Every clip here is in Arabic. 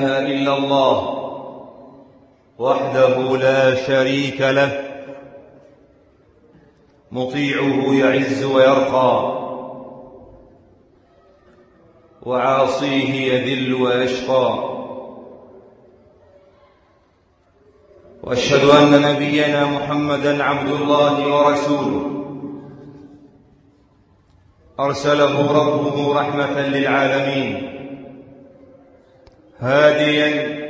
إله إلا الله وحده لا شريك له مطيعه يعز ويرقى وعاصيه يذل ويشقى. وأشهد أن نبينا محمدا عبد الله ورسوله. أرسله ربه رحمة للعالمين. هاديا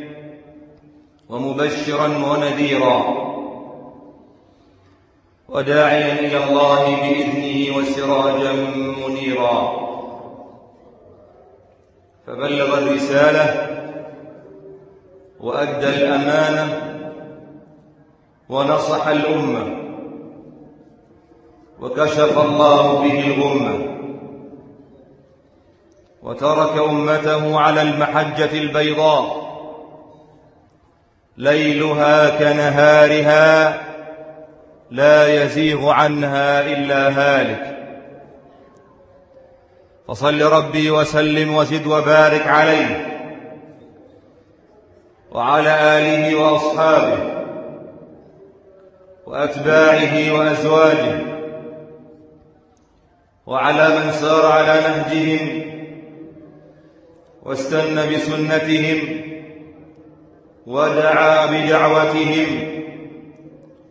ومبشرا ونذيرا وداعيا إلى الله بإذنه وسراجا منيرا. فبلغ الرسالة وأدى الأمانة ونصح الأمة وكشف الله به الغمة. وترك أمته على المحجة البيضاء. ليلها كنهارها لا يزيغ عنها إلا هالك. فصل ربي وسلم وزد وبارك عليه وعلى آله وأصحابه وأتباعه وأزواجه وعلى من سار على نهجهم واستنى بسنتهم ودعا بدعوتهم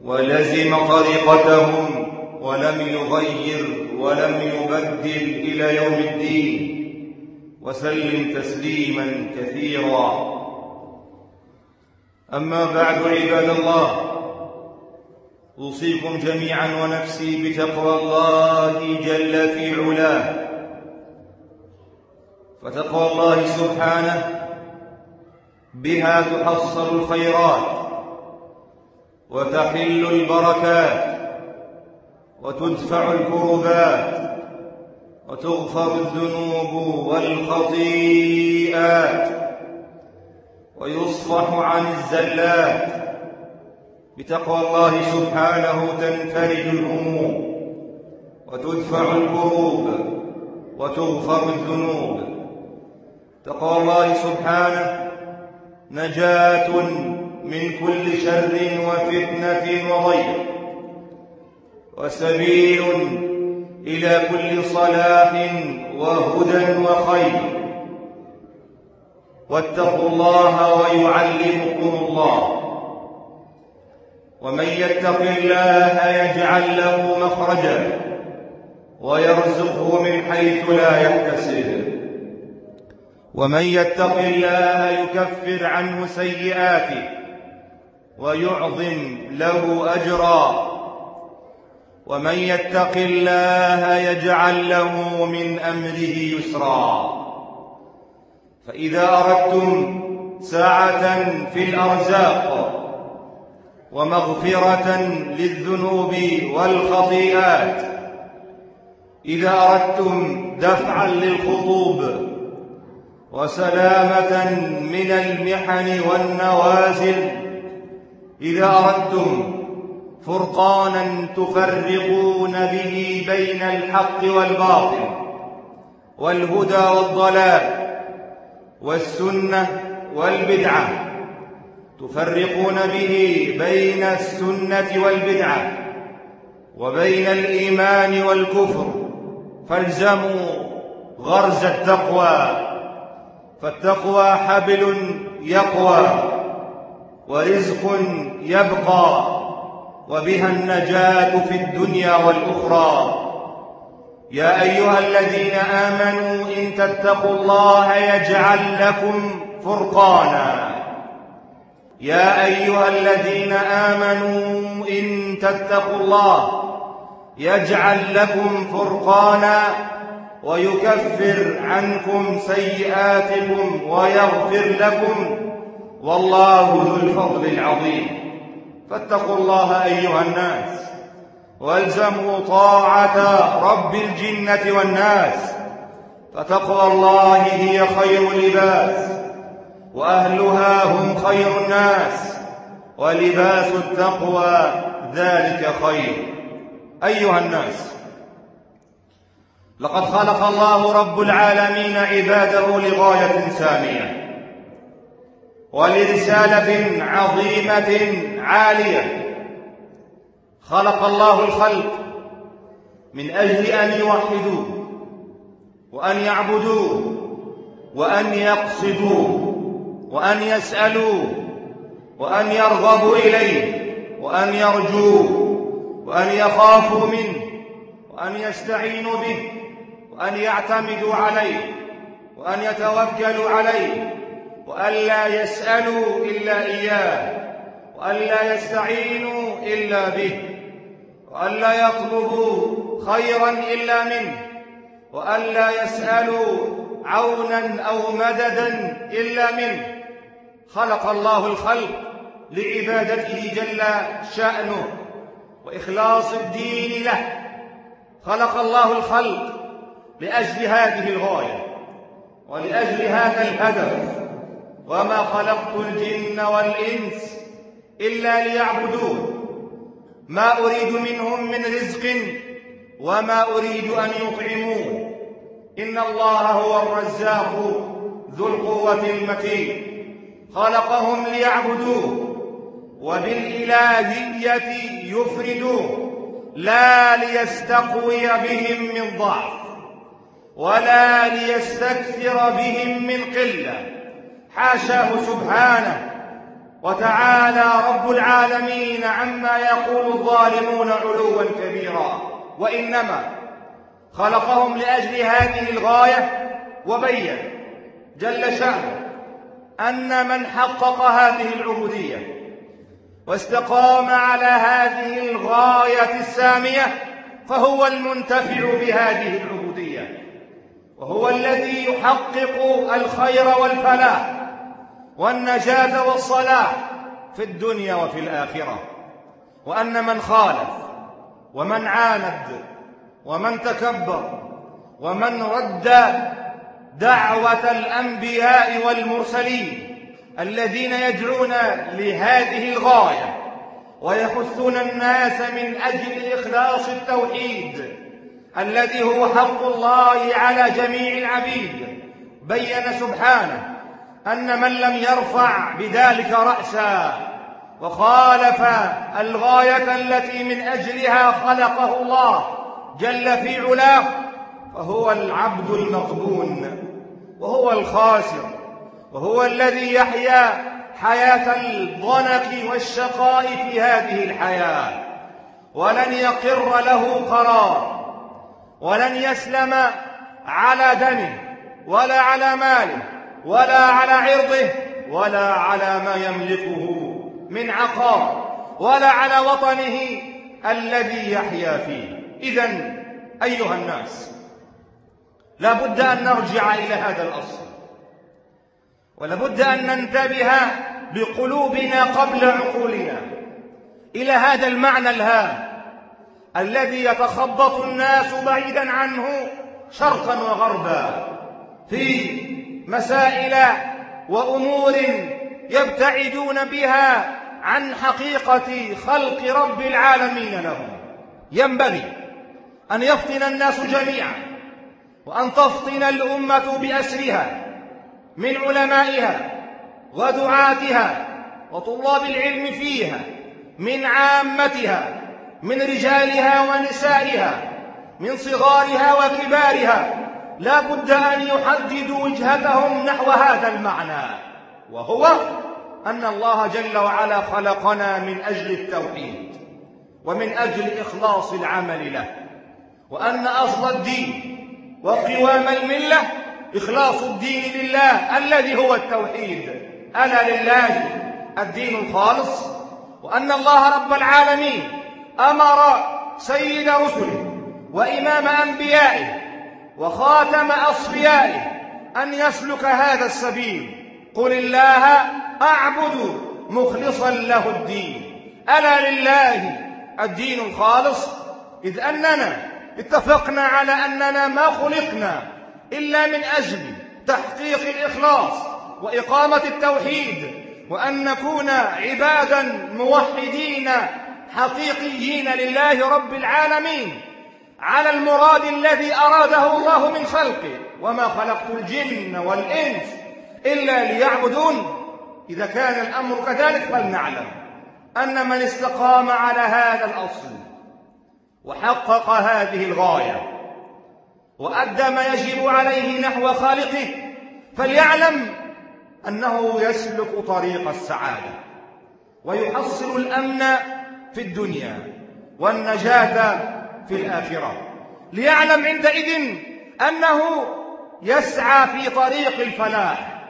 ولزم طريقتهم ولم يغير ولم يبدل إلى يوم الدين وسلم تسليما كثيرا. أما بعد عباد الله أوصيكم جميعا ونفسي بتقوى الله جل في علاه. فتقوى الله سبحانه بها تحصل الخيرات وتحل البركات وتدفع الكربات وتغفر الذنوب والخطيئات ويصفح عن الزلات بتقوى الله سبحانه تنفرج الهموم وتدفع الكروب وتغفر الذنوب تقوى الله سبحانه. نجاة من كل شر وفتنة وضيق. وسبيل إلى كل صلاح وهدى وخير. واتقوا الله ويعلمكم الله. ومن يتق الله يجعل له مخرجا ويرزقه من حيث لا يحتسب. ومن يتق الله يكفر عنه سيئاته ويعظم له أجرا ومن يتق الله يجعل له من أمره يسرا فإذا أردتم سعه في الأرزاق ومغفرة للذنوب والخطيئات إذا أردتم دفعا للخطوب وسلامة من المحن والنوازل. إذا أردتم فرقانا تفرقون به بين الحق والباطل والهدى والضلال والسنة والبدعة تفرقون به بين السنة والبدعة وبين الإيمان والكفر فالزموا غرز التقوى. فالتقوى حبل يقوى ورزق يبقى وبها النجاة في الدنيا والأخرى. يا أيها الذين آمنوا إن تتقوا الله يجعل لكم فرقانا. يا أيها الذين آمنوا إن تتقوا الله يجعل لكم فرقانا ويكفر عنكم سيئاتكم ويغفر لكم والله ذو الفضل العظيم. فاتقوا الله أيها الناس والزموا طاعة رب الجنة والناس فتقوى الله هي خير لباس وأهلها هم خير الناس ولباس التقوى ذلك خير. أيها الناس لقد خلق الله رب العالمين عباده لغاية سامية ولرسالة عظيمة عالية. خلق الله الخلق من أجل أن يوحدوه وأن يعبدوه وأن يقصدوه وأن يسألوه وأن يرغبوا إليه وأن يرجوه وأن يخافوا منه وأن يستعينوا به. وأن يعتمدوا عليه وأن يتوكلوا عليه وأن لا يسألوا إلا إياه وأن لا يستعينوا إلا به وأن لا يطلبوا خيرا إلا منه وأن لا يسألوا عونا أو مددا إلا منه. خلق الله الخلق لعبادته جل شأنه وإخلاص الدين له. خلق الله الخلق لأجل هذه الغاية ولأجل هذا الهدف وما خلقت الجن والإنس إلا ليعبدون. ما أريد منهم من رزق وما أريد أن يطعمون. إن الله هو الرزاق ذو القوة المتين. خلقهم ليعبدوه وبالإلهية يفردوه لا ليستقوي بهم من ضعف. ولا ليستكثر بهم من قلة. حاشاه سبحانه وتعالى رب العالمين عما يقول الظالمون علوا كبيرا. وإنما خلقهم لأجل هذه الغاية وبين جل شأنه أن من حقق هذه العبودية واستقام على هذه الغاية السامية فهو المنتفع بهذه العبودية. وهو الذي يحقق الخير والفلاح والنجاة والصلاح في الدنيا وفي الآخرة. وأن من خالف ومن عاند ومن تكبر ومن رد دعوة الأنبياء والمرسلين الذين يدعون لهذه الغاية ويحثون الناس من أجل إخلاص التوحيد الذي هو حق الله على جميع العبيد. بين سبحانه أن من لم يرفع بذلك رأسا وخالف الغاية التي من أجلها خلقه الله جل في علاه فهو العبد المغبون وهو الخاسر وهو الذي يحيا حياة الضنك والشقاء في هذه الحياة. ولن يقر له قرار. ولن يسلم على دمه ولا على ماله ولا على عرضه ولا على ما يملكه من عقار ولا على وطنه الذي يحيا فيه. إذا أيها الناس لا بد أن نرجع إلى هذا الأصل ولابد أن ننتبه بقلوبنا قبل عقولنا إلى هذا المعنى الهام. الذي يتخبط الناس بعيدا عنه شرقا وغربا في مسائل وأمور يبتعدون بها عن حقيقة خلق رب العالمين لهم. ينبغي أن يفطن الناس جميعا وأن تفطن الأمة بأسرها من علمائها ودعاتها وطلاب العلم فيها من عامتها من رجالها ونسائها من صغارها وكبارها لا بد أن يحددوا وجهتهم نحو هذا المعنى وهو أن الله جل وعلا خلقنا من أجل التوحيد ومن أجل إخلاص العمل له وأن أصل الدين وقوام الملة إخلاص الدين لله الذي هو التوحيد ألا لله الدين الخالص وأن الله رب العالمين أمر سيد رسله وإمام أنبيائه وخاتم أصفيائه أن يسلك هذا السبيل. قل الله أعبد مخلصا له الدين. ألا لله الدين الخالص؟ إذ أننا اتفقنا على أننا ما خلقنا إلا من أجل تحقيق الإخلاص وإقامة التوحيد وأن نكون عبادا موحدين حقيقيين لله رب العالمين على المراد الذي أراده الله من خلقه. وما خلقت الجن والإنس إلا ليعبدون. إذا كان الأمر كذلك فلنعلم أن من استقام على هذا الأصل وحقق هذه الغاية وأدى ما يجب عليه نحو خالقه فليعلم أنه يسلك طريق السعادة ويحصل الأمن في الدنيا والنجاة في الآخرة. ليعلم عندئذ أنه يسعى في طريق الفلاح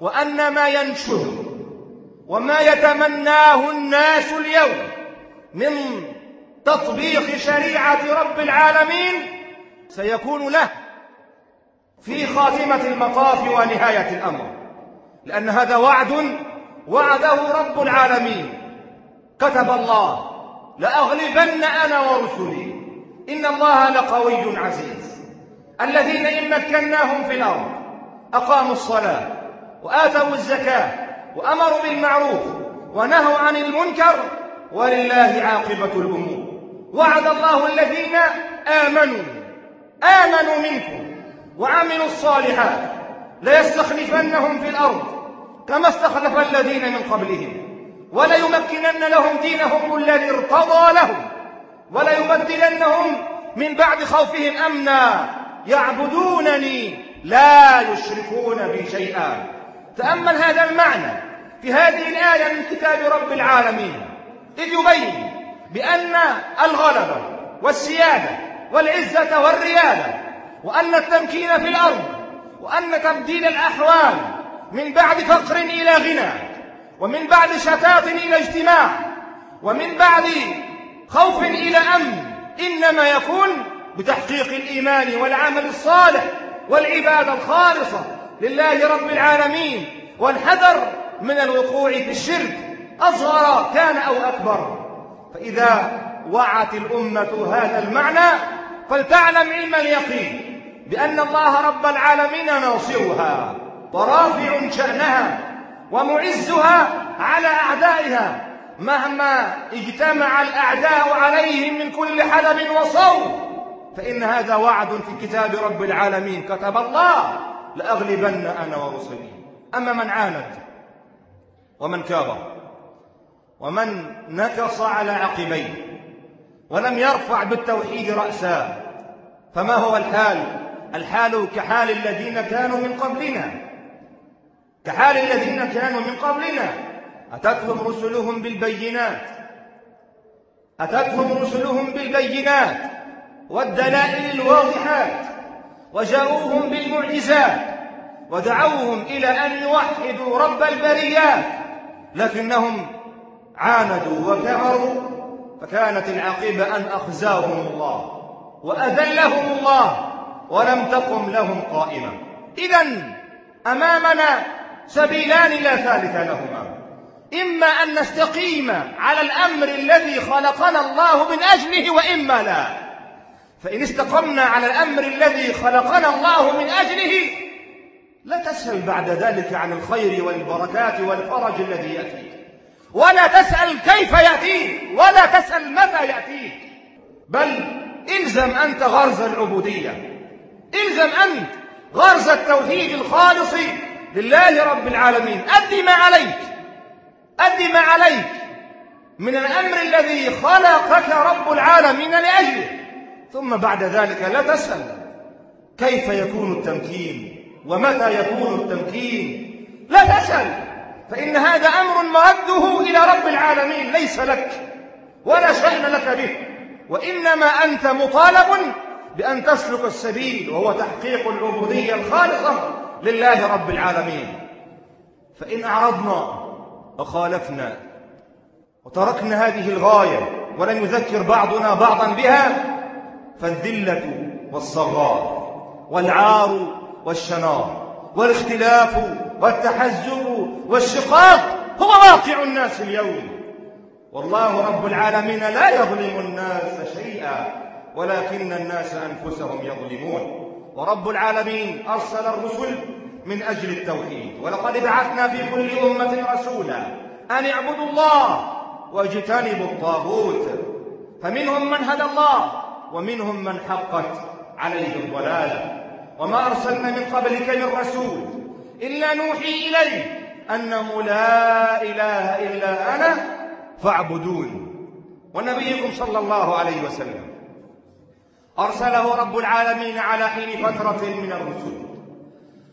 وأن ما ينشر وما يتمناه الناس اليوم من تطبيق شريعة رب العالمين سيكون له في خاتمة المطاف ونهاية الأمر. لأن هذا وعد وعده رب العالمين. كتب الله لأغلبن أنا ورسلي. إن الله لقوي عزيز. الذين إن مكناهم في الأرض أقاموا الصلاة وآتوا الزكاة وأمروا بالمعروف ونهوا عن المنكر ولله عاقبة الأمور. وعد الله الذين آمنوا آمنوا منكم وعملوا الصالحات ليستخلفنهم في الأرض كما استخلف الذين من قبلهم. وليمكنن لهم دينهم الذي ارتضى لهم. وليبدلنهم من بعد خوفهم أمنا. يعبدونني لا يشركون بي شيئا. تأمل هذا المعنى في هذه الآية من كتاب رب العالمين. إذ يبين بأن الغلبة والسيادة والعزة والريادة وأن التمكين في الأرض وأن تبديل الأحوال من بعد فقر إلى غنى ومن بعد شتات إلى اجتماع ومن بعد خوف إلى أمن إنما يكون بتحقيق الإيمان والعمل الصالح والعبادة الخالصة لله رب العالمين. والحذر من الوقوع في الشرك أصغر كان أو أكبر. فإذا وعت الأمة هذا المعنى فلتعلم علم اليقين بأن الله رب العالمين ناصرها ورافع شأنها ومعزها على أعدائها مهما اجتمع الأعداء عليهم من كل حدب وصوب فإن هذا وعد في كتاب رب العالمين. كتب الله لأغلبن أنا ورسلي أما من عاند ومن كابر ومن نكص على عقبيه ولم يرفع بالتوحيد رأسا فما هو الحال؟ الحال كحال الذين كانوا من قبلنا. كحال الذين كانوا من قبلنا. أتتهم رسلهم بالبينات. أتتهم رسلهم بالبينات والدلائل الواضحات. وجاءوهم بالمعجزات. ودعوهم إلى أن يوحدوا رب البريات. لكنهم عاندوا وكفروا. فكانت العاقبة أن أخزاهم الله وأذلهم الله ولم تقم لهم قائمة إذا أمامنا سبيلان لا ثالث لهما. إما أن نستقيم على الأمر الذي خلقنا الله من أجله وإما لا. فإن استقمنا على الأمر الذي خلقنا الله من أجله لا تسأل بعد ذلك عن الخير والبركات والفرج الذي يأتيك. ولا تسأل كيف يأتيك ولا تسأل متى يأتيك. بل إلزم أنت غرز العبودية. إلزم أنت غرز التوحيد الخالص لله رب العالمين. أدي ما عليك. أدي ما عليك. من الأمر الذي خلقك رب العالمين لأجله. ثم بعد ذلك لا تسأل. كيف يكون التمكين؟ ومتى يكون التمكين؟ لا تسأل. فإن هذا أمر مرده إلى رب العالمين ليس لك ولا شأن لك به. وإنما أنت مطالب بأن تسلك السبيل وهو تحقيق العبودية الخالصة. لله رب العالمين. فإن أعرضنا وخالفنا وتركنا هذه الغاية ولم يذكر بعضنا بعضا بها فالذلة والصغار والعار والشنار والاختلاف والتحزب والشقاق هو واقع الناس اليوم. والله رب العالمين لا يظلم الناس شيئا ولكن الناس أنفسهم يظلمون. ورب العالمين أرسل الرسل من أجل التوحيد. ولقد بعثنا في كل أمة رسولا أن اعبدوا الله واجتنبوا الطاغوت. فمنهم من هدى الله ومنهم من حقت عليه الضلالة. وما أرسلنا من قبلك من رسول إلا نوحي إليه أنه لا إله إلا أنا فاعبدون. ونبيكم صلى الله عليه وسلم. أرسله رب العالمين على حين فترة من الرسل.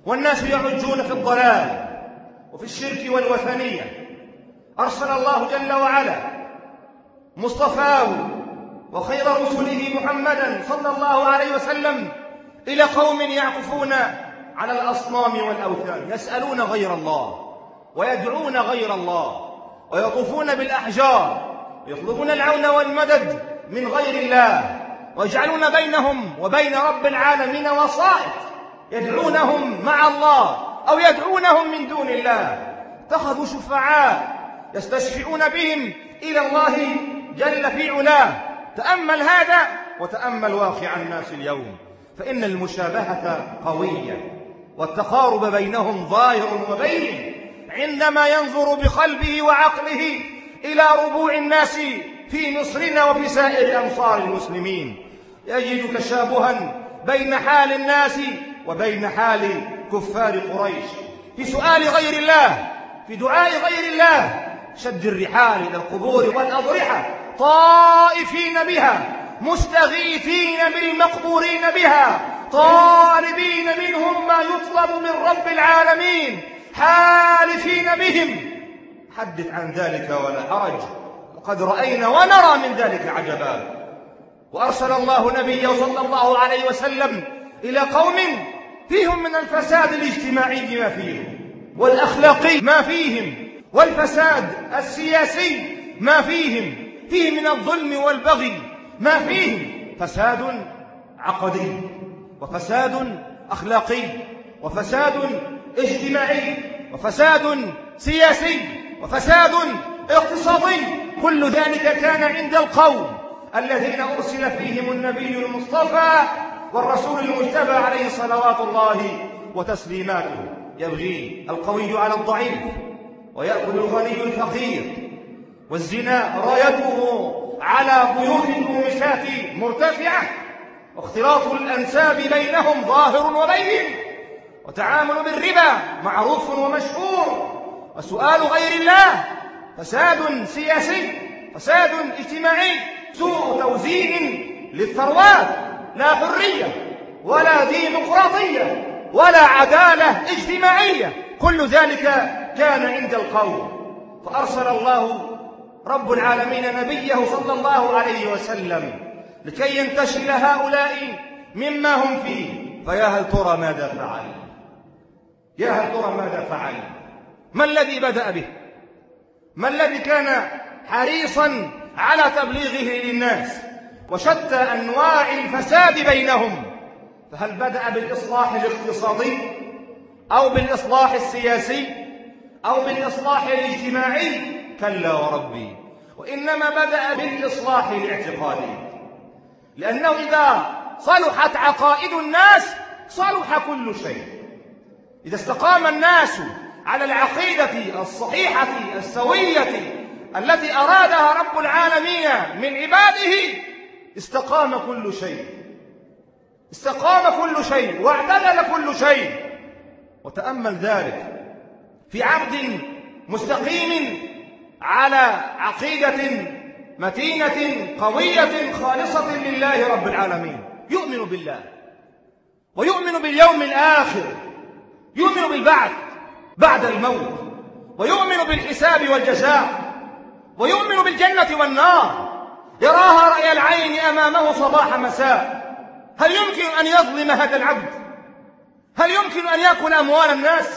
والناس يعجون في الضلال وفي الشرك والوثنية. أرسل الله جل وعلا مصطفاه وخير رسله محمدا صلى الله عليه وسلم إلى قوم يعكفون على الأصنام والأوثان يسألون غير الله ويدعون غير الله ويطوفون بالأحجار يطلبون العون والمدد من غير الله. ويجعلون بينهم وبين رب العالمين وسائط يدعونهم مع الله أو يدعونهم من دون الله. اتخذوا شفعاء يستشفعون بهم إلى الله جل في علاه. تأمل هذا وتأمل واقع الناس اليوم. فإن المشابهة قوية والتقارب بينهم ظاهر وبين. عندما ينظر بقلبه وعقله إلى ربوع الناس في مصرنا وفي سائر أمصار المسلمين. يجد تشابها بين حال الناس وبين حال كفار قريش. في سؤال غير الله في دعاء غير الله شد الرحال إلى القبور والأضرحة طائفين بها مستغيثين بالمقبورين بها طالبين منهم ما يطلب من رب العالمين حالفين بهم. حدث عن ذلك ولا حرج وقد رأينا ونرى من ذلك عجبا وأرسل الله نبيه صلى الله عليه وسلم إلى قوم فيهم من الفساد الاجتماعي ما فيهم والأخلاقي ما فيهم والفساد السياسي ما فيهم فيه من الظلم والبغي ما فيهم. فساد عقدي وفساد أخلاقي وفساد اجتماعي وفساد سياسي وفساد اقتصادي كل ذلك كان عند القوم. الذين أرسل فيهم النبي المصطفى والرسول المجتبى عليه صلوات الله وتسليماته. يبغي القوي على الضعيف ويأكل الغني الفقير. والزنا رايته على بيوت المومسات مرتفعة. واختلاط الأنساب بينهم ظاهر وبين. وتعامل بالربا معروف ومشهور. وسؤال غير الله فساد سياسي فساد اجتماعي. سوء توزيع للثروات لا حرية ولا ديمقراطية ولا عدالة اجتماعية. كل ذلك كان عند القوم. فأرسل الله رب العالمين نبيه صلى الله عليه وسلم لكي ينتشل هؤلاء مما هم فيه. فيا هل ترى ماذا فعل؟ يا هل ترى ماذا فعل؟ ما الذي بدأ به؟ ما الذي كان حريصا على تبليغه للناس وشتى أنواع الفساد بينهم فهل بدأ بالإصلاح الاقتصادي أو بالإصلاح السياسي أو بالإصلاح الاجتماعي؟ كلا وربي وإنما بدأ بالإصلاح الاعتقادي لأنه إذا صلحت عقائد الناس صلح كل شيء. إذا استقام الناس على العقيدة الصحيحة السوية التي أرادها رب العالمين من عباده استقام كل شيء. استقام كل شيء واعتدل كل شيء. وتأمل ذلك في عبد مستقيم على عقيدة متينة قوية خالصة لله رب العالمين. يؤمن بالله ويؤمن باليوم الآخر يؤمن بالبعث بعد الموت ويؤمن بالحساب والجزاء. ويؤمن بالجنة والنار. يراها رأي العين أمامه صباح مساء. هل يمكن أن يظلم هذا العبد؟ هل يمكن أن يأكل أموال الناس؟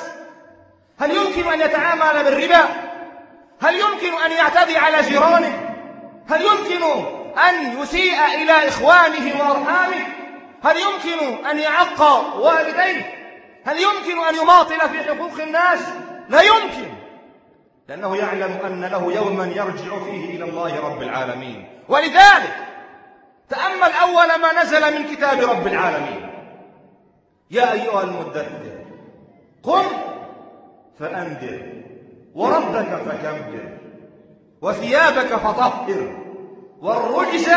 هل يمكن أن يتعامل بالربا؟ هل يمكن أن يعتدي على جيرانه؟ هل يمكن أن يسيء إلى إخوانه وأرحامه؟ هل يمكن أن يعق والديه؟ هل يمكن أن يماطل في حقوق الناس؟ لا يمكن. لأنه يعلم أن له يوما يرجع فيه إلى الله رب العالمين. ولذلك تأمل أول ما نزل من كتاب رب العالمين. يا أيها المدثر قم فأنذر وربك فكبر وثيابك فطهر والرجس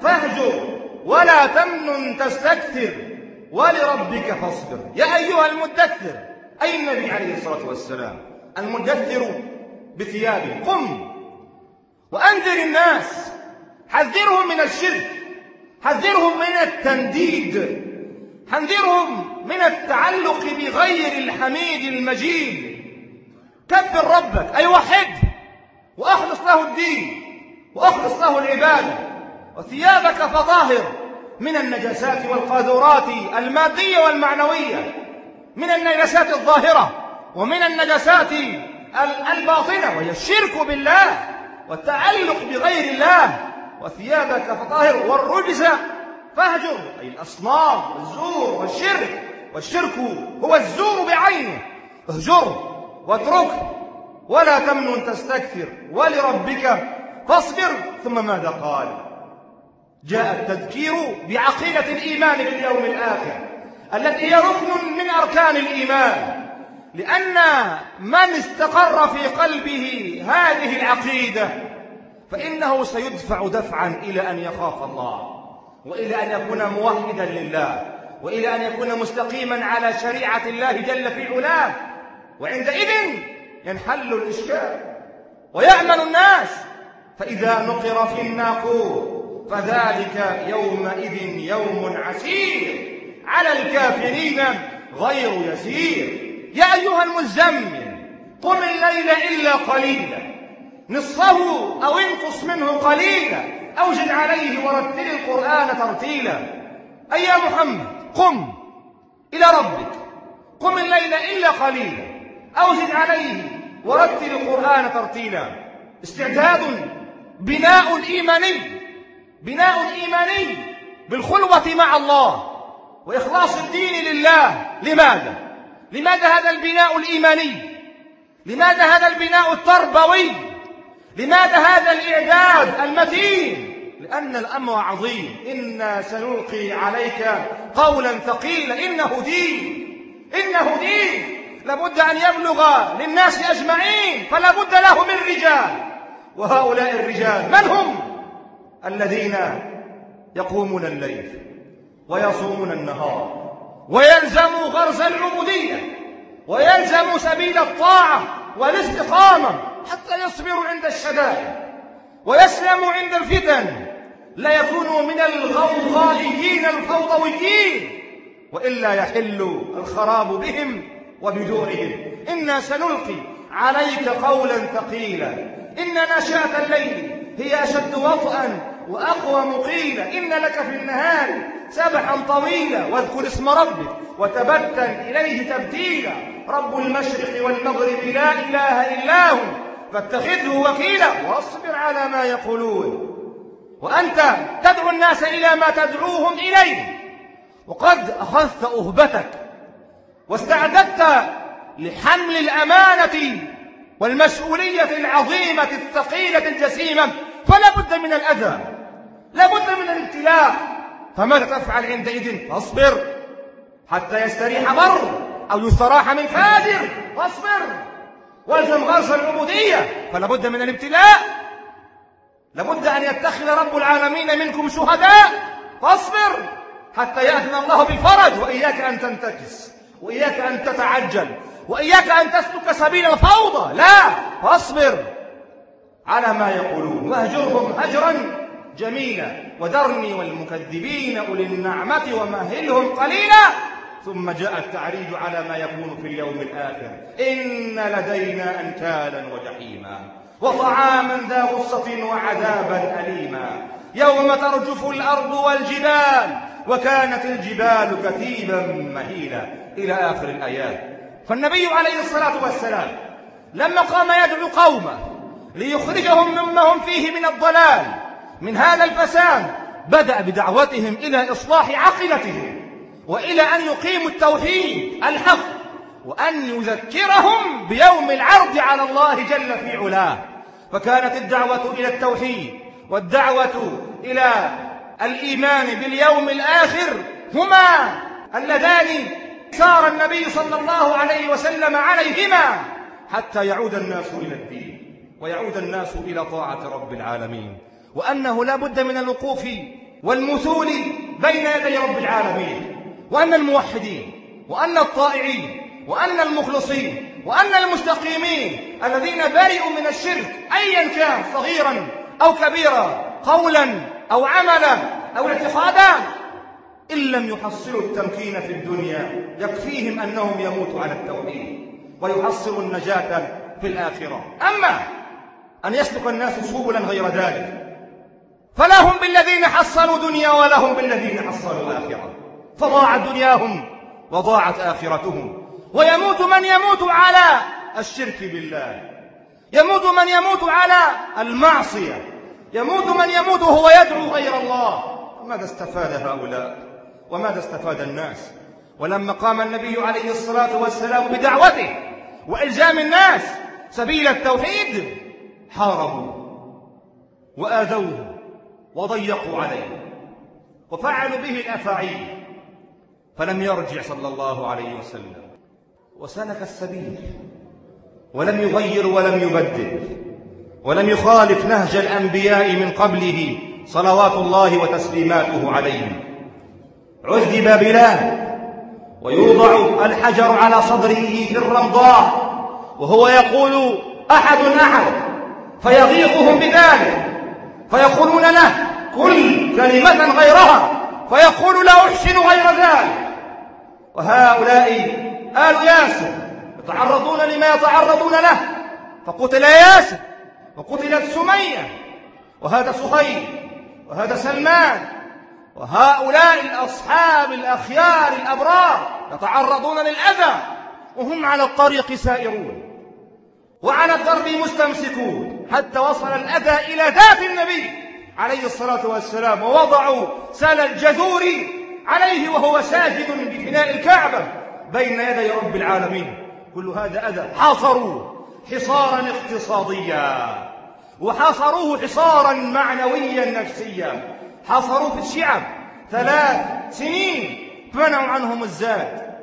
فاهجر ولا تمنن تستكثر ولربك فاصبر. يا أيها المدثر أي النبي عليه الصلاة والسلام؟ المدثر بثيابه قم! وأنذر الناس! حذرهم من الشرك! حذرهم من التنديد! حذرهم من التعلق بغير الحميد المجيد! كبر ربك! أي وحده وأخلص له الدين! وأخلص له العبادة! وثيابك فطاهر! من النجاسات والقاذورات المادية والمعنوية! من النجاسات الظاهرة! ومن النجاسات الباطنة وهي الشرك بالله والتعلق بغير الله وثيابك فطاهر والرجز فاهجر أي الأصنام والزور والشرك. والشرك هو الزور بعينه. اهجر واترك ولا تمنن تستكثر ولربك فاصبر. ثم ماذا قال؟ جاء التذكير بعقيدة الإيمان باليوم الآخر التي هي ركن من أركان الإيمان. لأن من استقر في قلبه هذه العقيدة فإنه سيدفع دفعا إلى أن يخاف الله وإلى أن يكون موحدا لله وإلى أن يكون مستقيما على شريعة الله جل في علاه. وعندئذ ينحل الإشكال ويأمن الناس. فإذا نقر في الناقور فذلك يومئذ يوم عسير على الكافرين غير يسير. يا أيها المزمل قم الليل إلا قليلا. نصفه أو انقص منه قليلا. أو عليه ورتل القرآن ترتيلا. أي يا محمد قم إلى ربك. قم الليل إلا قليلا. أو عليه ورتل القرآن ترتيلا. استعداد بناء إيماني بناء إيماني بالخلوة مع الله. وإخلاص الدين لله. لماذا؟ لماذا هذا البناء الإيماني؟ لماذا هذا البناء التربوي؟ لماذا هذا الإعداد المتين؟ لأن الأمر عظيم. إنا سنلقي عليك قولا ثقيلا. إنه دين. إنه دين. لابد أن يبلغ للناس أجمعين فلا بد له من رجال. وهؤلاء الرجال من هم؟ الذين يقومون الليل ويصومون النهار. ويلزموا غرز العبودية ويلزموا سبيل الطاعة والاستقامة حتى يصبروا عند الشدائد ويسلموا عند الفتن لا يكونوا من الغوغائيين الفوضويين وإلا يحل الخراب بهم وبدورهم إنا سنلقي عليك قولا ثقيلا إن ناشئة الليل هي أشد وطئا وأقوى مقيلا إن لك في النهار سبحا طويلا واذكر اسم ربك وتبتل إليه تبتيلا. رب المشرق والمغرب لا إله إلا هو فاتخذه وكيلا واصبر على ما يقولون. وأنت تدعو الناس إلى ما تدعوهم إليه. وقد أخذت أهبتك واستعددت لحمل الأمانة والمسؤولية العظيمة الثقيلة الجسيمة فلا بد من الأذى لا بد من الابتلاء. فماذا تفعل عندئذ؟ فاصبر حتى يستريح بر أو يستراح من فاجر. فاصبر. والزم غرس العبودية. فلا بد من الابتلاء. لابد أن يتخذ رب العالمين منكم شهداء. فاصبر حتى يأذن الله بالفرج. وإياك أن تنتكس. وإياك أن تتعجل. وإياك أن تسلك سبيل الفوضى. لا. فاصبر على ما يقولون. واهجرهم هجرا. جميلا وذرني والمكذبين أولي النعمة ومهلهم قليلا. ثم جاء التعريج على ما يكون في اليوم الآخر. إن لدينا أنكالا وجحيما وطعاما ذا غصة وعذابا أليما. يوم ترجف الأرض والجبال وكانت الجبال كثيبا مهيلا. إلى آخر الآيات. فالنبي عليه الصلاة والسلام لما قام يدعو قومه ليخرجهم مما هم فيه من الضلال من هذا الفساد بدأ بدعوتهم إلى إصلاح عقلتهم وإلى أن يقيموا التوحيد الحق وأن يذكرهم بيوم العرض على الله جل في علاه. فكانت الدعوة إلى التوحيد والدعوة إلى الإيمان باليوم الآخر هما اللذان سار النبي صلى الله عليه وسلم عليهما حتى يعود الناس إلى الدين ويعود الناس إلى طاعة رب العالمين. وأنه لا بد من الوقوف والمثول بين يدي رب العالمين وأن الموحدين وأن الطائعين وأن المخلصين وأن المستقيمين الذين برئوا من الشرك أيا كان صغيرا أو كبيرا قولا أو عملا أو اعتقادا إن لم يحصلوا التمكين في الدنيا يكفيهم أنهم يموتوا على التوحيد ويحصلوا النجاة في الآخرة. أما أن يسلك الناس سبلا غير ذلك فلا هم بالذين حصلوا دنيا ولا هم بالذين حصلوا آخرة. فضاعت دنياهم وضاعت آخرتهم. ويموت من يموت على الشرك بالله. يموت من يموت على المعصية. يموت من يموت وهو يدعو غير الله. ماذا استفاد هؤلاء؟ وماذا استفاد الناس؟ ولما قام النبي عليه الصلاة والسلام بدعوته وإلزام الناس سبيل التوحيد حاربوا وآذوه. وضيقوا عليه وفعلوا به الأفاعيل. فلم يرجع صلى الله عليه وسلم. وسلك السبيل. ولم يغير ولم يبدل. ولم يخالف نهج الأنبياء من قبله صلوات الله وتسليماته عليهم. عذب بلال. ويوضع الحجر على صدره في الرمضاء. وهو يقول أحد أحد فيغيظهم بذلك. فيقولون له كل كلمة غيرها. فيقول لا أحسن غير ذلك. وهؤلاء آل ياسر يتعرضون لما يتعرضون له. فقتل ياسر وقتلت سمية وهذا سهيل وهذا سلمان وهؤلاء الأصحاب الأخيار الأبرار يتعرضون للأذى وهم على الطريق سائرون وعلى الدرب مستمسكون. حتى وصل الأذى إلى ذات النبي عليه الصلاة والسلام ووضعوا سال الجذور عليه وهو ساجد بفناء الكعبة بين يدي رب العالمين. كل هذا أذى. حاصروه حصارا اقتصاديا وحاصروه حصارا معنويا نفسيا. حاصروه في الشعب. ثلاث سنين منعوا عنهم الزاد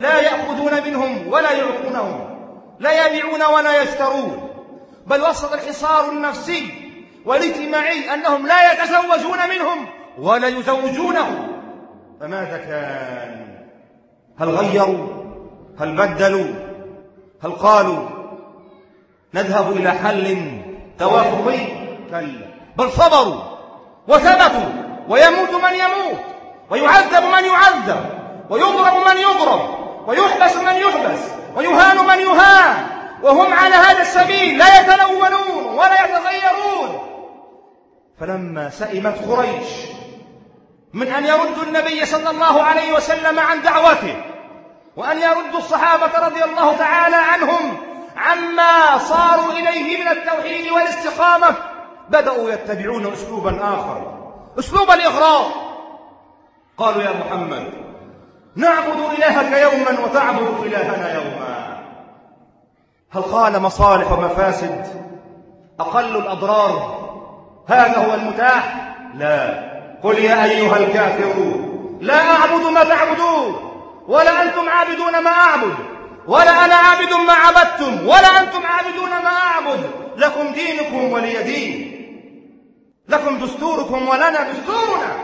لا يأخذون منهم ولا يعطونهم لا يبيعون ولا يشترون. بل وصل الحصار النفسي والاجتماعي أنهم لا يتزوجون منهم ولا يزوجونهم. فماذا كان؟ هل غيروا؟ هل بدلوا؟ هل قالوا نذهب إلى حل توافقي؟ كلا بل صبروا وثبتوا ويموت من يموت ويعذب من يعذب ويضرب من يضرب ويحبس من يحبس ويهان من يهان. وهم على هذا السبيل لا يتلونون ولا يتغيرون. فلما سئمت قريش من أن يردوا النبي صلى الله عليه وسلم عن دعوته وأن يردوا الصحابة رضي الله تعالى عنهم عما صاروا إليه من التوحيد والاستقامة بدأوا يتبعون أسلوبا آخر أسلوب الإغراء قالوا يا محمد نعبد إلهك يوما وتعبد إلهنا يوما. هل قال مصالح ومفاسد؟ أقل الأضرار هذا هو المتاح؟ لا. قل يا أيها الكافرون لا أعبد ما تعبدون ولا أنتم عابدون ما أعبد ولا أنا عابد ما عبدتم ولا أنتم عابدون ما أعبد. لكم دينكم ولي دين. لكم دستوركم ولنا دستورنا.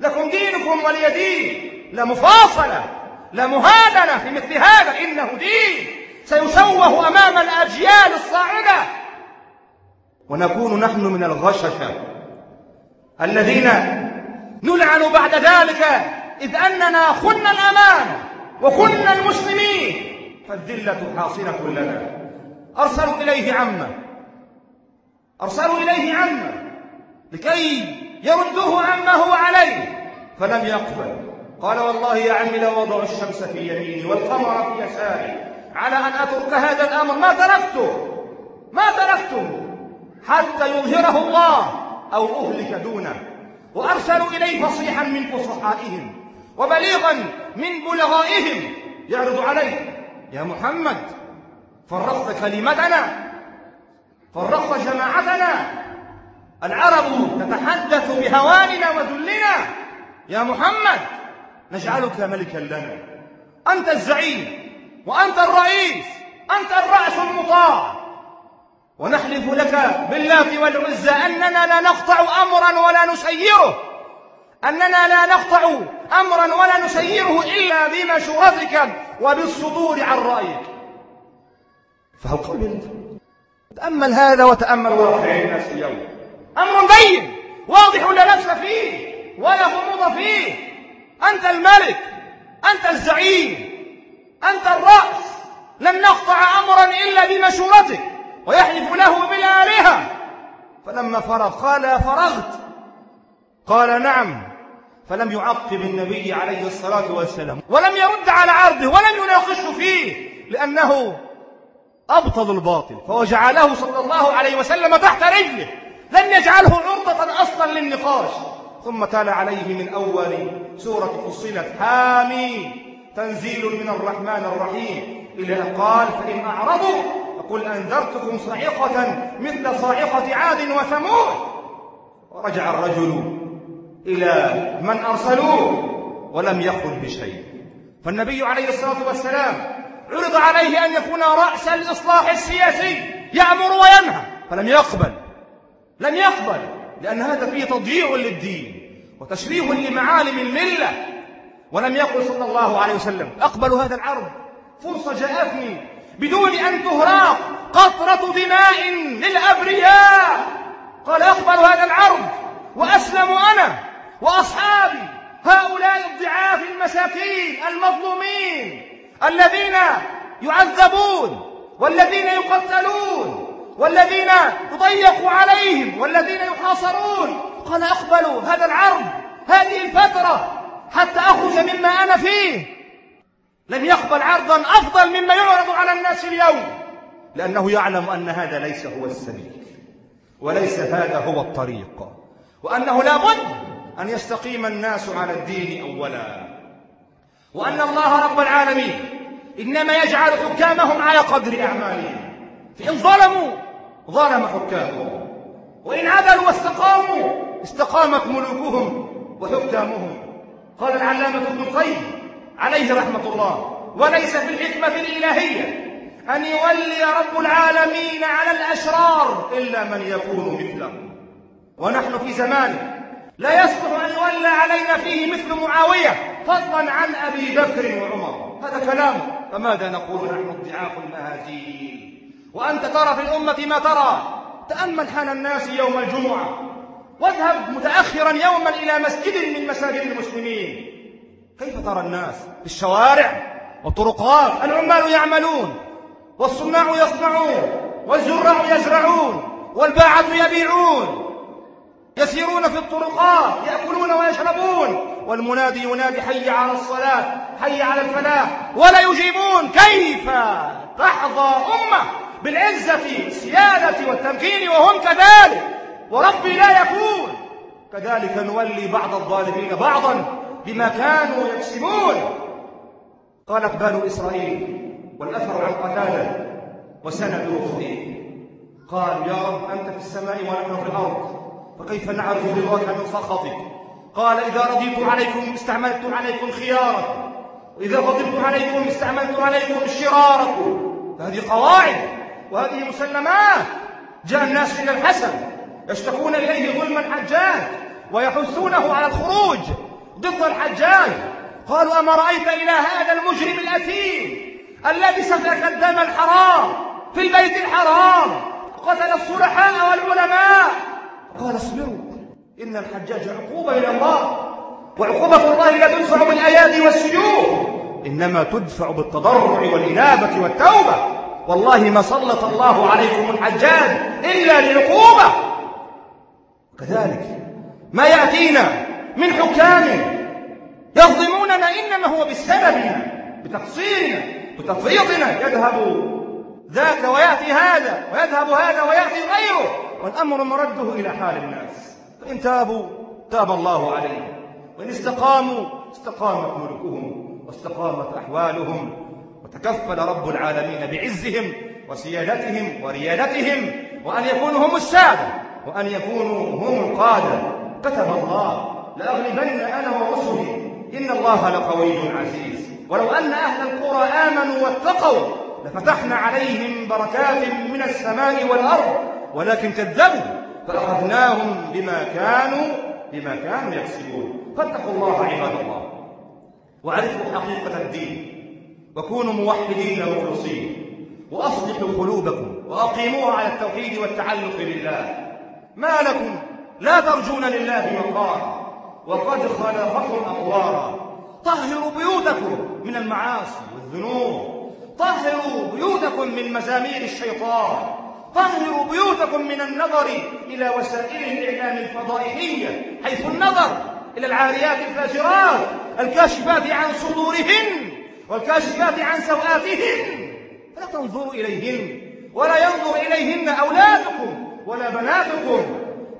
لكم دينكم ولي دين. لا مفاصلة لا مهادنة في مثل هذا إنه دين. سيسوه أمام الأجيال الصاعدة. ونكون نحن من الغششة الذين نلعن بعد ذلك إذ أننا خنا الأمانة وخنا المسلمين. فالذلة حاصلة لنا. أرسلوا إليه عمة. أرسلوا إليه عمة لكي يردوه عما هو عليه. فلم يقبل. قال والله يا عمي لو وضع الشمس في يميني والقمر في يساري. على أن أترك هذا الأمر. ما تركته ما تركته حتى يظهره الله أو أهلك دونه. وأرسلوا إليه فصيحا من فصحائهم وبليغا من بلغائهم. يعرض عليه يا محمد فرقت كلمتنا فرقت جماعتنا. العرب تتحدث بهواننا وذلنا. يا محمد نجعلك ملكا لنا. أنت الزعيم وأنت الرئيس أنت الرأس المطاع. ونحلف لك بالله والعزى أننا لا نقطع أمرا ولا نسيره. أننا لا نقطع أمرا ولا نسيره إلا بمشورتك وبالصدور عن رأيك. فهل قبلت؟ تأمل هذا وتأمل واقع الناس اليوم أمر بين. واضح لا لبس فيه؟ ولا غموض فيه؟ أنت الملك أنت الزعيم. أنت الرأس. لن نقطع أمرا إلا بمشورتك ويحلف له بالآلهة فلما فرغ قال فرغت. قال نعم. فلم يعقب النبي عليه الصلاة والسلام. ولم يرد على عرضه ولم يناقشه فيه لأنه أبطل الباطل. فوجعله صلى الله عليه وسلم تحت رجله. لم يجعله عرضة أصلا للنقاش. ثم تال عليه من أول سورة فصلت حامي تنزيل من الرحمن الرحيم. إلى أن قال فإن أعرضوا فقل أنذرتكم صاعقة مثل صاعقة عاد وثمود. ورجع الرجل إلى من أرسلوه ولم يخرج بشيء. فالنبي عليه الصلاة والسلام عرض عليه أن يكون رأس الإصلاح السياسي يأمر وينهى. فلم يقبل. لم يقبل. لأن هذا فيه تضييع للدين وتشريح لمعالم الملة. ولم يقل صلى الله عليه وسلم. أقبل هذا العرض. فرصة جاءتني. بدون أن تهراق قطرة دماء للأبرياء. قال أقبل هذا العرض. وأسلم أنا وأصحابي هؤلاء الضعاف المساكين المظلومين الذين يعذبون والذين يقتلون والذين يضيق عليهم والذين يحاصرون. قال أقبلوا هذا العرض. هذه الفترة حتى أخرج مما أنا فيه. لم يقبل عرضا أفضل مما يعرض على الناس اليوم. لأنه يعلم أن هذا ليس هو السبيل وليس هذا هو الطريق وأنه لا بد أن يستقيم الناس على الدين أولا. وأن الله رب العالمين إنما يجعل حكامهم على قدر أعمالهم. فإن ظلموا ظلم حكامهم. وإن عدلوا واستقاموا استقامت ملوكهم وحكامهم. قال العلامة ابن القيم عليه رحمة الله وليس في الحكمة الإلهية أن يولي رب العالمين على الأشرار إلا من يكون مثله. ونحن في زمان لا يصلح أن يولى علينا فيه مثل معاوية فضلا عن أبي بكر وعمر. هذا كلام فماذا نقول نحن الضعاف المهازيل؟ وأنت ترى في الأمة ما ترى. تأمل حال الناس يوم الجمعة. واذهب متأخرا يوما إلى مسجد من مساجد المسلمين. كيف ترى الناس؟ في الشوارع والطرقات العمال يعملون والصناع يصنعون والزراع يزرعون والباعة يبيعون. يسيرون في الطرقات يأكلون ويشربون والمنادي ينادي حي على الصلاة حي على الفلاح ولا يجيبون. كيف تحظى أمة بالعزة السيادة والتمكين وهم كذلك. وربي لا يكون. كذلك نولي بعض الظالمين بعضا بما كانوا يكسبون. قالت بنو إسرائيل والأثر عن قتادة وسند صحيح قال يا رب أنت في السماء ونحن في الأرض فكيف نعرف رضاك من سخطك؟ قال إذا رضيت عليكم استعملت عليكم خيارك وإذا غضبت عليكم استعملت عليكم شراركم. هذه قواعد وهذه مسلمات. جاء الناس إلى الحسن. يشتكون إليه ظلم الحجاج ويحثونه على الخروج ضد الحجاج. قالوا أما رأيت إلى هذا المجرم الأثيم الذي سفك الدم الحرام في البيت الحرام قتل الصلحاء والعلماء. قال اصبروا إن الحجاج عقوبة إلى الله وعقوبة الله لا تدفع بالأيادي والسيوف إنما تدفع بالتضرع والإنابة والتوبة. والله ما سلط الله عليكم الحجاج إلا لعقوبة. كذلك. ما يأتينا من حكام يظلموننا إنما هو بسببنا بتقصيرنا بتفريطنا يذهب ذاك ويأتي هذا ويذهب هذا ويأتي غيره والأمر مرده إلى حال الناس. فإن تابوا تاب الله عليهم. وإن استقاموا استقامت ملكهم واستقامت أحوالهم وتكفل رب العالمين بعزهم وسيادتهم وريادتهم وأن يكونوا هم السادة. وأن يكونوا هم القادة. كتب الله لأغلبن أنا ورسلي. إن الله لقوي عزيز. ولو أن أهل القرى آمنوا واتقوا لفتحنا عليهم بركات من السماء والأرض. ولكن كذبوا فأخذناهم بما كانوا بما كانوا يكسبون. فاتقوا الله عباد الله. وعرفوا حقيقة الدين. وكونوا موحدين مخلصين وأصلحوا قلوبكم وأقيموها على التوحيد والتعلق بالله. ما لكم لا ترجون لله وقارا وقد خلقكم أطوارا طهروا بيوتكم من المعاصي والذنوب. طهروا بيوتكم من مزامير الشيطان. طهروا بيوتكم من النظر إلى وسائل الإعلام الفضائحية حيث النظر إلى العاريات الفاجرات الكاشفات عن صدورهن والكاشفات عن سوآتهن. فلا تنظروا إليهن ولا ينظر إليهن أولادكم. ولا بناتكم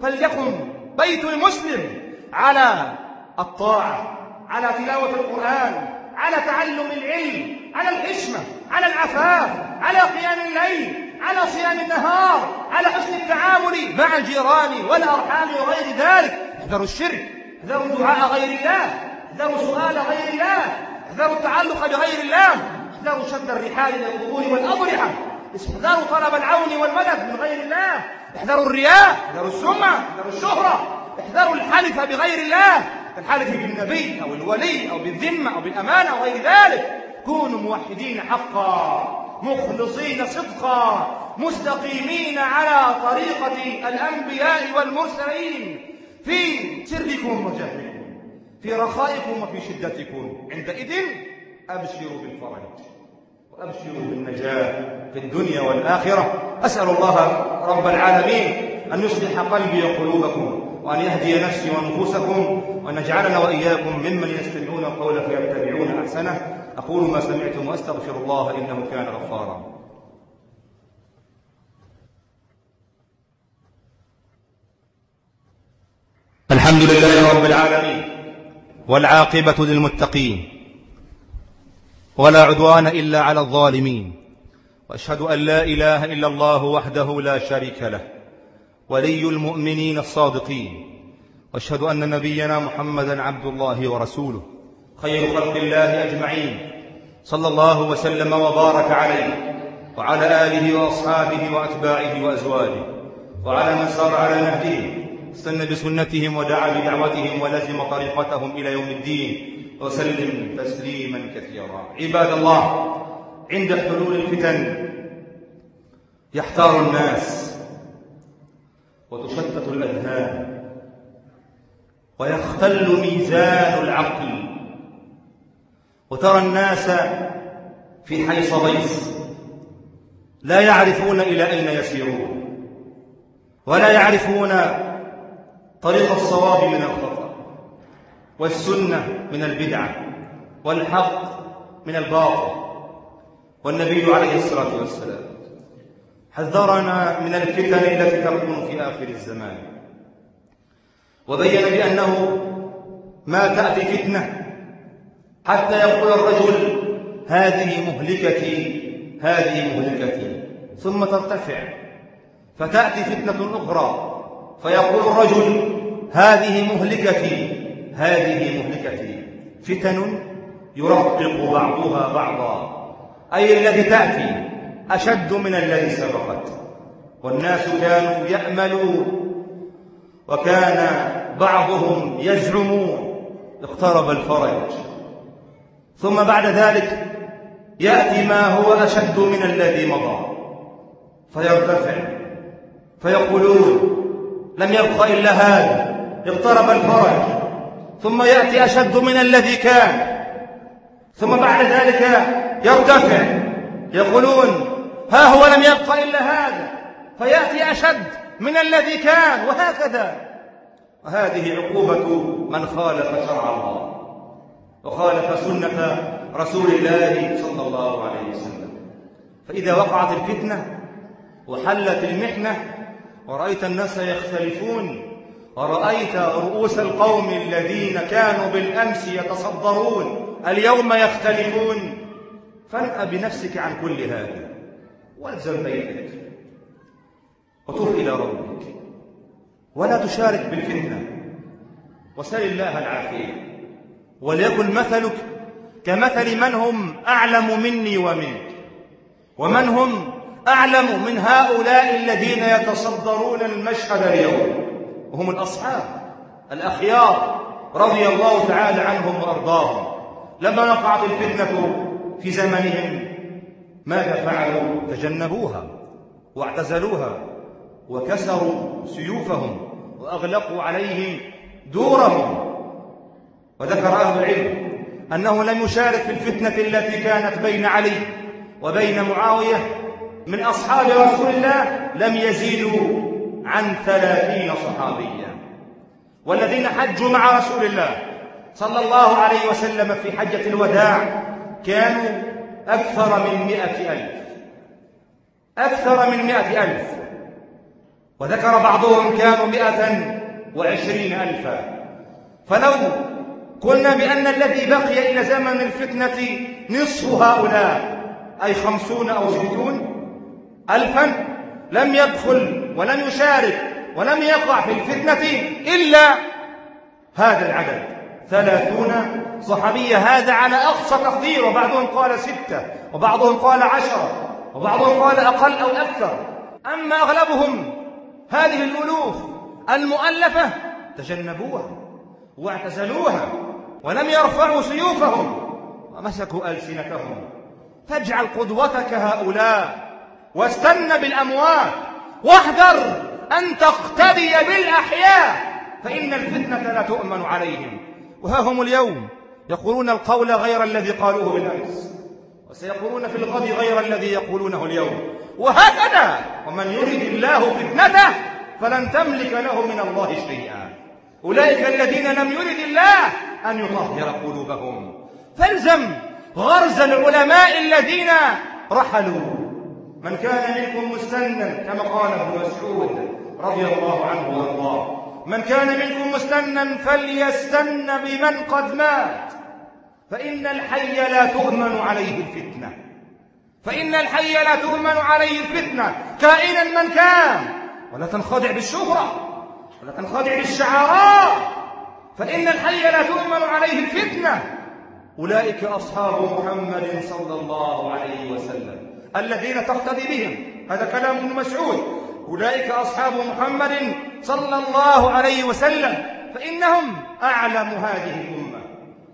فليكن بيت المسلم على الطاعة على تلاوة القرآن على تعلم العلم على الحشمة على العفاف على قيام الليل على صيام النهار على حسن التعامل مع الجيران والأرحام وغير ذلك. احذروا الشرك احذروا دعاء غير الله احذروا سؤال غير الله احذروا التعلق بغير الله احذروا شد الرحال إلى القبور والأضرحة. احذروا طلب العون والمدد من غير الله. احذروا الرياء احذروا السمعة احذروا الشهرة احذروا الحلف بغير الله. الحلف بالنبي أو الولي أو بالذمة أو بالامانه أو غير ذلك. كونوا موحدين حقا مخلصين صدقا مستقيمين على طريقة الأنبياء والمرسلين. في سركم وجهركم في رخائكم وفي شدتكم. عندئذ أبشروا بالفرج. وأبشروا بالنجاة في الدنيا والآخرة. أسأل الله رب العالمين أن يصلح قلبي وقلوبكم وأن يهدي نفسي ونفوسكم وأن يجعلنا وإياكم ممن يستمعون القول فيتبعون أحسنه. أقول ما سمعتم وأستغفر الله إنه كان غفارا. الحمد لله رب العالمين والعاقبة للمتقين. ولا عدوان إلا على الظالمين. وأشهد أن لا إله إلا الله وحده لا شريك له ولي المؤمنين الصادقين. وأشهد أن نبينا محمدا عبد الله ورسوله خير خلق الله أجمعين. صلى الله وسلم وبارك عليه وعلى آله وأصحابه وأتباعه وأزواجه. وعلى من سار على نهجه استنى بسنتهم ودعا بدعوتهم ولزم طريقتهم إلى يوم الدين. وسلم تسليما كثيرا. عباد الله عند حلول الفتن يحتار الناس وتشتت الأذهان ويختل ميزان العقل. وترى الناس في حيص بيص لا يعرفون إلى أين يسيرون ولا يعرفون طريق الصواب من الخطأ. والسنة من البدعة والحق من الباطل. والنبي عليه الصلاة والسلام حذرنا من الفتن التي تكون في آخر الزمان. وبين بأنه ما تأتي فتنة حتى يقول الرجل هذه مهلكتي هذه مهلكتي. ثم ترتفع. فتأتي فتنة أخرى فيقول الرجل هذه مهلكتي. هذه مهلكتي فتن يرقق بعضها بعضا. أي الذي تأتي أشد من الذي سبقت. والناس كانوا يأملون. وكان بعضهم يزعمون. اقترب الفرج. ثم بعد ذلك يأتي ما هو أشد من الذي مضى. فيرتفع. فيقولون لم يبق إلا هذا. اقترب الفرج. ثم يأتي أشد من الذي كان. ثم بعد ذلك يرتفع. يقولون ها هو لم يبق إلا هذا. فيأتي أشد من الذي كان وهكذا. وهذه عقوبة من خالف شرع الله. وخالف سنة رسول الله صلى الله عليه وسلم. فإذا وقعت الفتنة وحلت المحنة ورأيت الناس يختلفون ورأيت رؤوس القوم الذين كانوا بالأمس يتصدرون اليوم يختلفون؟ فانأ بنفسك عن كل هذا. والزم بيتك. وتوب إلى ربك. ولا تشارك بالفتنة. وسل الله العافية. وليكن مثلك كمثل من هم أعلم مني ومنك. ومن هم أعلم من هؤلاء الذين يتصدرون المشهد اليوم؟ وهم الأصحاب الأخيار رضي الله تعالى عنهم وأرضاهم. لما وقعت الفتنة في زمنهم ماذا فعلوا؟ تجنبوها واعتزلوها وكسروا سيوفهم وأغلقوا عليهم دورهم. وذكر أهل العلم أنه لم يشارك في الفتنة التي كانت بين علي وبين معاوية من أصحاب رسول الله لم يزيدوا عن ثلاثين صحابيا والذين حجوا مع رسول الله صلى الله عليه وسلم في حجة الوداع كانوا أكثر من مئة ألف. أكثر من مئة ألف. وذكر بعضهم كانوا مئة وعشرين ألفا. فلو قلنا بأن الذي بقي إلى زمن الفتنة نصف هؤلاء أي خمسون أو ستون ألفا لم يدخل ولم يشارك ولم يقع في الفتنة إلا هذا العدد. ثلاثون صحابية. هذا على أقصى تقدير. وبعضهم قال ستة وبعضهم قال عشرة وبعضهم قال أقل أو أكثر. أما أغلبهم هذه الألوف المؤلفة تجنبوها واعتزلوها ولم يرفعوا سيوفهم ومسكوا ألسنتهم. فاجعل قدوتك هؤلاء واستن بالأموات واحذر أن تقتدي بالأحياء فإن الفتنة لا تؤمن عليهم. وها هم اليوم؟ يقولون القول غير الذي قالوه بالأمس. وسيقولون في الغد غير الذي يقولونه اليوم. وهكذا ومن يرد الله فتنته فلن تملك له من الله شيئا. أولئك الذين لم يرد الله أن يطهر قلوبهم. فالزم غرز العلماء الذين رحلوا من كان منكم مستنا كما قال ابن مسعود رضي الله عنه وارضاه. من كان منكم مستنا فليستن بمن قد مات. فإن الحي لا تؤمن عليه الفتنة. فإن الحي لا تؤمن عليه الفتنة. كائنا من كان. ولا تنخدع بالشهرة. ولا تنخدع بالشعارات. فإن الحي لا تؤمن عليه الفتنة. أولئك أصحاب محمد صلى الله عليه وسلم. الذين تقتدي بهم. هذا كلام ابن مسعود. أولئك أصحاب محمد صلى الله عليه وسلم. فإنهم أعلم هذه الأمة.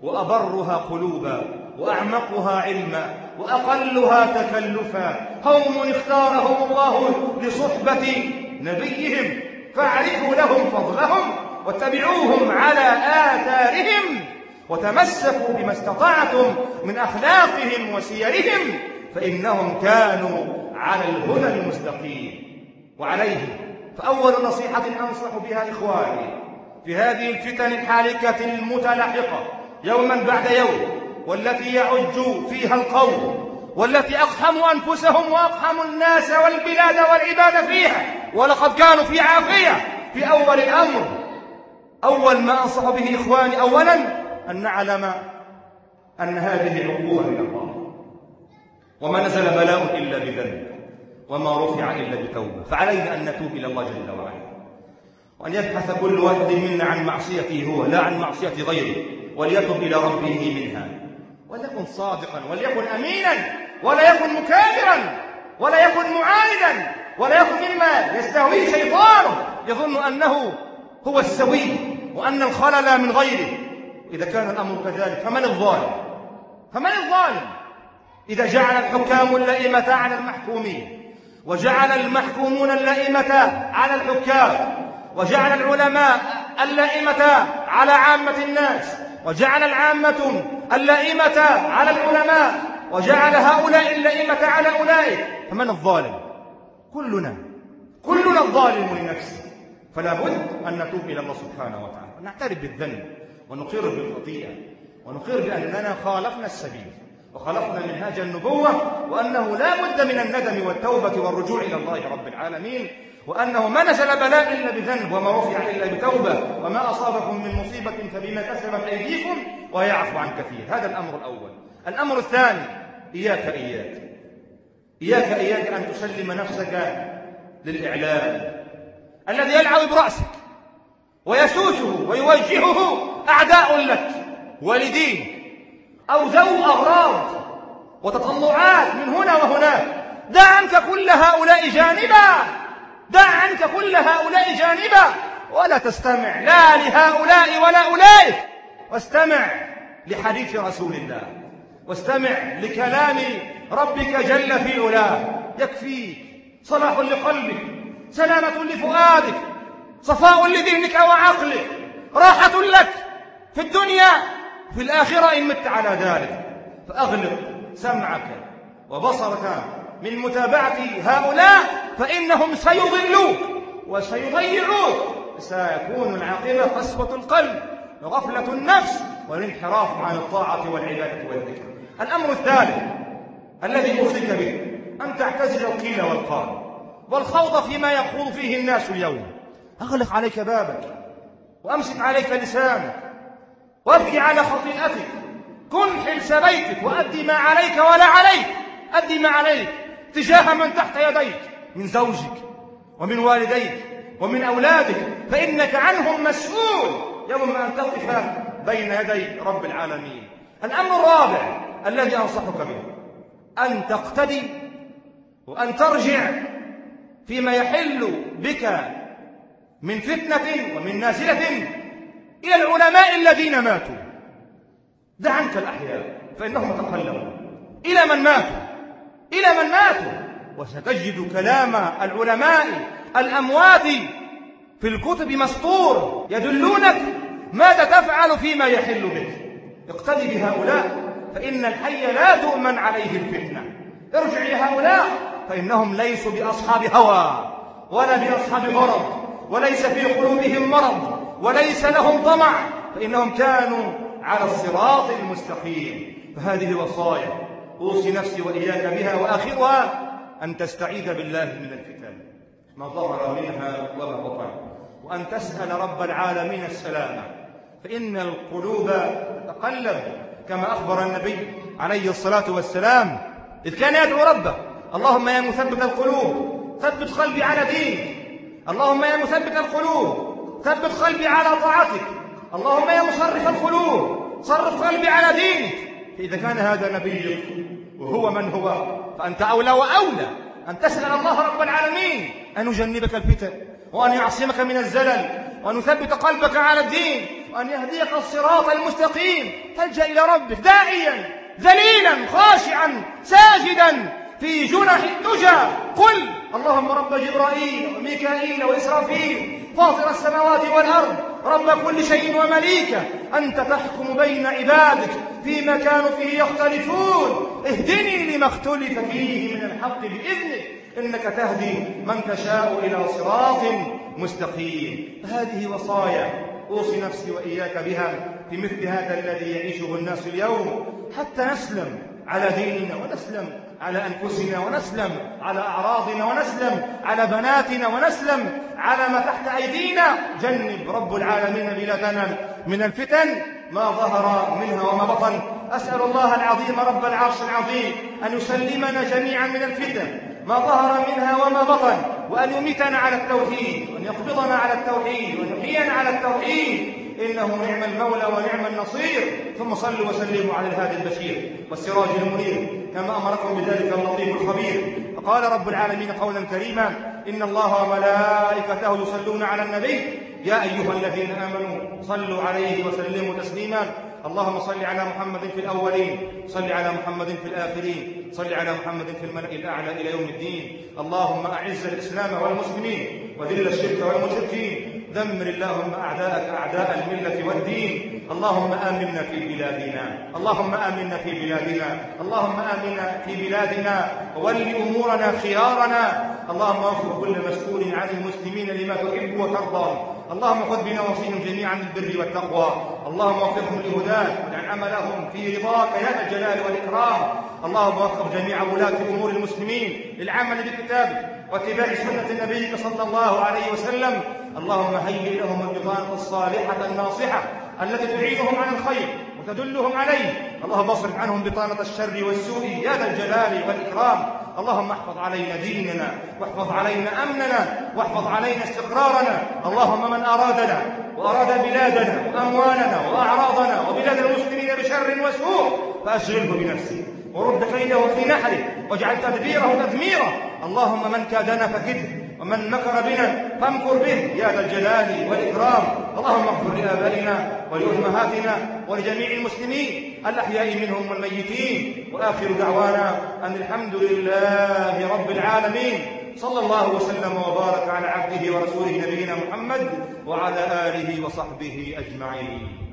وأبرها قلوبا وأعمقها علما وأقلها تكلفا. قوم اختارهم الله لصحبة نبيهم. فاعرفوا لهم فضلهم واتبعوهم على آثارهم وتمسكوا بما استطعتم من أخلاقهم وسيرهم. فإنهم كانوا على الهدى المستقيم وعليه. فأول نصيحة أنصح بها إخواني في هذه الفتن الحالكة المتلاحقة يوما بعد يوم والتي يعج فيها القوم والتي أقحموا أنفسهم وأقحموا الناس والبلاد والعباد فيها. ولقد كانوا في عافية في أول الأمر. أول ما أنصح به إخواني أولا أن نعلم أن هذه عقوبة من الله. وما نزل بلاء إلا بذنب وما رفع إلا بتوبة. فعلينا أن نتوب إلى الله جل وعلا. وأن يبحث كل واحد منا عن معصيته هو لا عن معصية غيره وليتب إلى ربه منها. وليكن صادقا وليكن أمينا ولا يكن مكابرا ولا يكن معاندا ولا يكن مما يستهويه شيطانه. يظن أنه هو السوي وأن الخلل من غيره. إذا كان الأمر كذلك فمن الظالم؟ فمن الظالم؟ إذا جعل الحكام اللئيمة على المحكومين وجعل المحكومون اللئيمة على الحكام وجعل العلماء اللئيمة على عامة الناس وجعل العامة اللئيمة على العلماء وجعل هؤلاء اللئيمة على أولئك فمن الظالم؟ كلنا. كلنا الظالم لنفسه. فلا بد أن نتوب إلى الله سبحانه وتعالى. ونعترف بالذنب ونقر بالخطيئة ونقر بأننا خالفنا السبيل. وخلقنا منهاج النبوة وأنه لا بد من الندم والتوبة والرجوع إلى الله رب العالمين وأنه ما نزل بلاء إلا بذنب وما رفع إلا بتوبة وما أصابكم من مصيبة فبما كسبت أيديكم ويعفو عن كثير. هذا الأمر الأول. الأمر الثاني إياك إياك. إياك إياك أن تسلم نفسك للإعلام الذي يلعب برأسك ويسوسه ويوجهه أعداء لك ولدينك. أو ذو أغراض وتطلعات من هنا وهناك. دع عنك كل هؤلاء جانبا. دع عنك كل هؤلاء جانبا. ولا تستمع لا لهؤلاء ولا أولئك واستمع لحديث رسول الله. واستمع لكلام ربك جل في علاه. يكفيك. صلاح لقلبك. سلامة لفؤادك. صفاء لذهنك وعقلك. راحة لك. في الدنيا في الآخرة إن مت على ذلك فأغلق سمعك وبصرك من متابعة هؤلاء فإنهم سيضلوك وسيضيعوك. سيكون العاقبة قسوة القلب وغفلة النفس والانحراف عن الطاعة والعبادة والذكر. الأمر الثالث الذي أوصيك به أن تعتزل القيل والقال. والخوض فيما يخوض فيه الناس اليوم. أغلق عليك بابك وأمسك عليك لسانك وابكي على خطيئتك كن حلس بيتك وأدي ما عليك ولا عليك. أدي ما عليك تجاه من تحت يديك من زوجك ومن والديك ومن أولادك فإنك عنهم مسؤول يوم أن تقف بين يدي رب العالمين. الأمر الرابع الذي أنصحك به أن تقتدي وأن ترجع فيما يحل بك من فتنة ومن نازلة إلى العلماء الذين ماتوا. دع عنك الأحياء فإنهم تقلبوا. إلى من ماتوا؟ إلى من ماتوا؟ وستجد كلام العلماء الأموات في الكتب مسطور يدلونك ماذا تفعل فيما يحل بك. اقتدي بهؤلاء فإن الحي لا تؤمن عليه الفتنة. ارجع لهؤلاء فإنهم ليسوا بأصحاب هوى ولا بأصحاب غرض وليس في قلوبهم مرض. وليس لهم طمع فإنهم كانوا على الصراط المستقيم. فهذه وصايا أوصي نفسي وإياك بها وآخرها أن تستعيذ بالله من الفتن. ما ظهر منها وما بطن. وأن تسأل رب العالمين السلامة. فإن القلوب تقلب كما أخبر النبي عليه الصلاة والسلام إذ كان يدعو ربه اللهم يا مثبت القلوب ثبت قلبي على دينك. اللهم يا مثبت القلوب ثبت قلبي على طاعتك. اللهم يا مصرف القلوب صرف قلبي على دينك. فإذا كان هذا نبيك وهو من هو فأنت أولى وأولى أن تسأل الله رب العالمين. أن يجنبك الفتن وأن يعصمك من الزلل وأن يثبت قلبك على الدين وأن يهديك الصراط المستقيم. تلجأ إلى ربك داعيا ذليلا خاشعا ساجدا في جنح الدجى. قل اللهم رب جبرائيل وميكائيل وإسرافيل فاطر السماوات والأرض رب كل شيء ومليكة. أنت تحكم بين عبادك فيما كانوا فيه يختلفون. اهدني لما اختلف فيه من الحق بإذنك. إنك تهدي من تشاء إلى صراط مستقيم. هذه وصايا أوصي نفسي وإياك بها في مثل هذا الذي يعيشه الناس اليوم. حتى نسلم على ديننا ونسلم على أنفسنا ونسلم على أعراضنا ونسلم على بناتنا ونسلم على ما تحت أيدينا. جنب رب العالمين بلادنا من الفتن ما ظهر منها وما بطن. أسأل الله العظيم رب العرش العظيم أن يسلمنا جميعا من الفتن. ما ظهر منها وما بطن. وأن يميتنا على التوحيد وأن يقبضنا على التوحيد وأن يحيينا على التوحيد. إنه نعم المولى ونعم النصير. ثم صلوا وسلموا على الهادي البشير والسراج المنير. كما أمركم بذلك اللطيف الخبير. فقال رب العالمين قولا كريما إن الله وملائكته يصلون على النبي. يا أيها الذين آمنوا صلوا عليه وسلموا تسليما. اللهم صل على محمد في الأولين. صل على محمد في الآخرين. صل على محمد في الملأ الأعلى إلى يوم الدين. اللهم أعز الإسلام والمسلمين. وذل الشرك والمشركين. دمر اللهم أعداءك أعداء الملة والدين. اللهم آمنا في بلادنا. اللهم آمنا في بلادنا. اللهم آمنا في بلادنا. وول أمورنا خيارنا. اللهم اغفر كل مسؤول عن المسلمين لما تحب وترضى. اللهم خذ بنواصيهم جميعا للبر والتقوى. اللهم وفقهم لهداك واجعل عملهم في رضاك يا ذا الجلال والإكرام. اللهم وفق جميع ولاة أمور المسلمين للعمل بكتابك واتباع سنة نبيك صلى الله عليه وسلم. اللهم هيئ لهم البطانة الصالحة الناصحة التي تعينهم على الخير وتدلهم عليه. اللهم اصرف عنهم بطانة الشر والسوء يا ذا الجلال والإكرام. اللهم احفظ علينا ديننا واحفظ علينا أمننا واحفظ علينا استقرارنا. اللهم من أرادنا وأراد بلادنا وأموالنا وأعراضنا وبلاد المسلمين بشر وسوء فأشغله بنفسه. ورد كيده في نحره واجعل تدبيره تدميره. اللهم من كادنا فكده ومن مكر بنا فامكر به. يا ذا الجلال والإكرام. اللهم اغفر لآبائنا ولأمهاتنا ولجميع المسلمين الأحياء منهم والميتين. وآخر دعوانا أن الحمد لله رب العالمين. صلى الله وسلم وبارك على عبده ورسوله نبينا محمد وعلى آله وصحبه أجمعين.